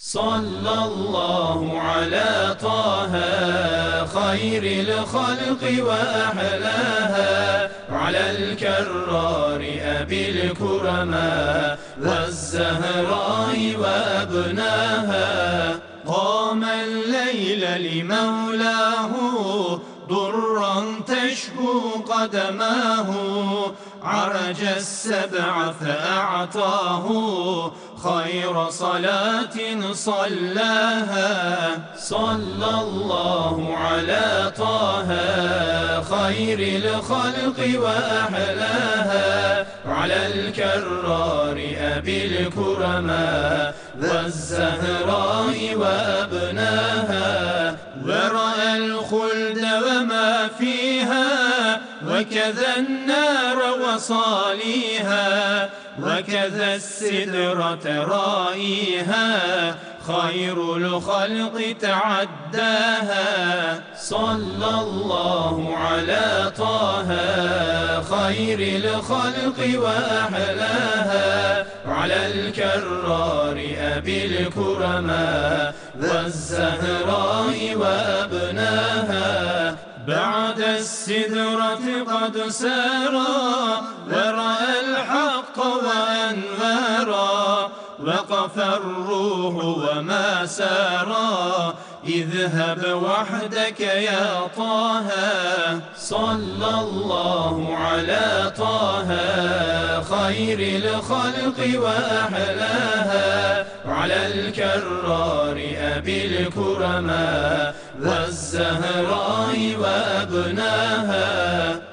صلى الله على طه خير الخلق وأحلاها. على الكرار أبي الكرماء والزهراء وأبناها. قام الليل لمولاه ضرا تشكو قدماه. عرج السبع فأعطاه. خير صلاة صلاها. صلى الله على طه خير الخلق وأحلاها. على الكرار أبي الكرماء والزهراء وأبناها. ورأى الخلد وما فيها وكذا النار وصاليها وكذا السدرة رائيها خير الخلق تعداها. صلى الله على طه خير الخلق وأحلاها. على الكرار أبي الكرماء والزهراء وأبناها. بعد السدرة قد سارا ورأى الحق وأنوارا وقف الروح وما سارا. اذهب وحدك يا طه صلى الله على طه خير الخلق وأحلاها. الكرار أبي الكرماء والزهراء وأبناها.